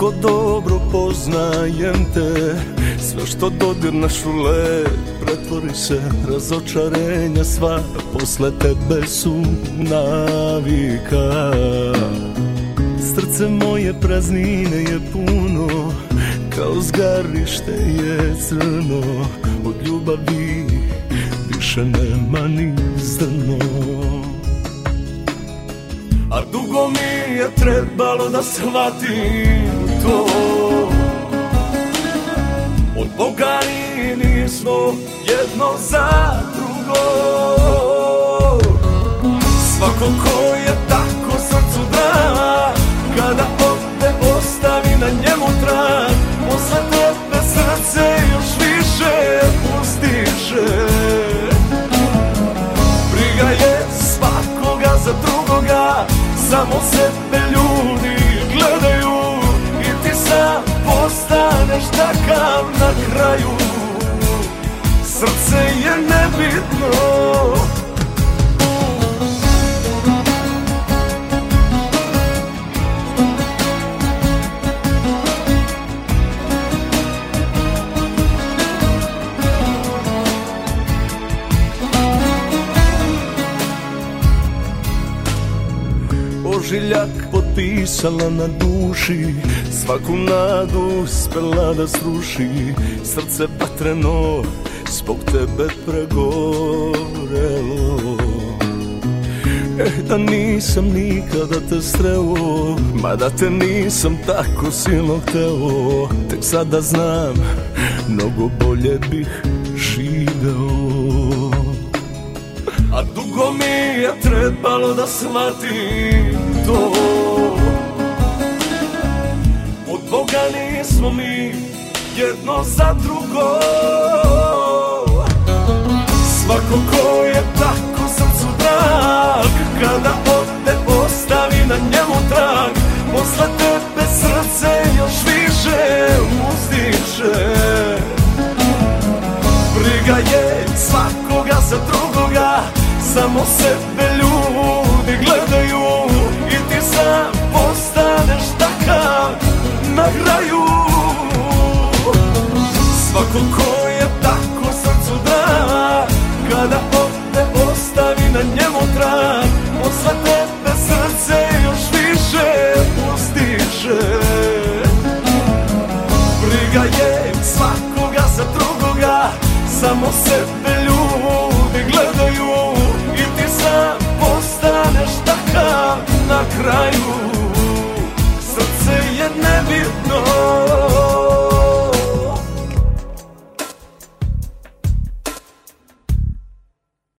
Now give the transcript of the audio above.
Kako dobro poznajem te Sve što dodirneš u led Pretvori se razočarenja sva Posle tebe su navika. Srce moje praznine je puno Kao zgarište je crno Od ljubavi više nema ni zrno dugo mi je trebalo da shvatim to. Od Boga nismo jedno za drugo. Svako ko Samo sebe ljudi gledaju I ti sam postaneš takav na kraju. Srce je nebitno Ožiljak potpisala na duši Svaku nadu spela da sruši. Srce patreno zbog tebe pregorelo. Eh, da nisam nikada te sreo Ma da te nisam tako silno hteo. Tek sada znam, mnogo bolje bih živeo dugo mi je trebalo da shvatim to. Od Boga nismo mi jedno za drugo. Svako ko je tako srcu drag Kada ode ostavi na njemu trag Posle tebe srce još više uzdiše Briga je svakoga za drugoga Samo sebe ljudi gledaju I ti sam postaneš takav na kraju. Svako ko je tako srcu drag Kada ode ostavi na njemu trag Posle tebe srce još više pustiše Briga je svakoga za drugoga Samo sebe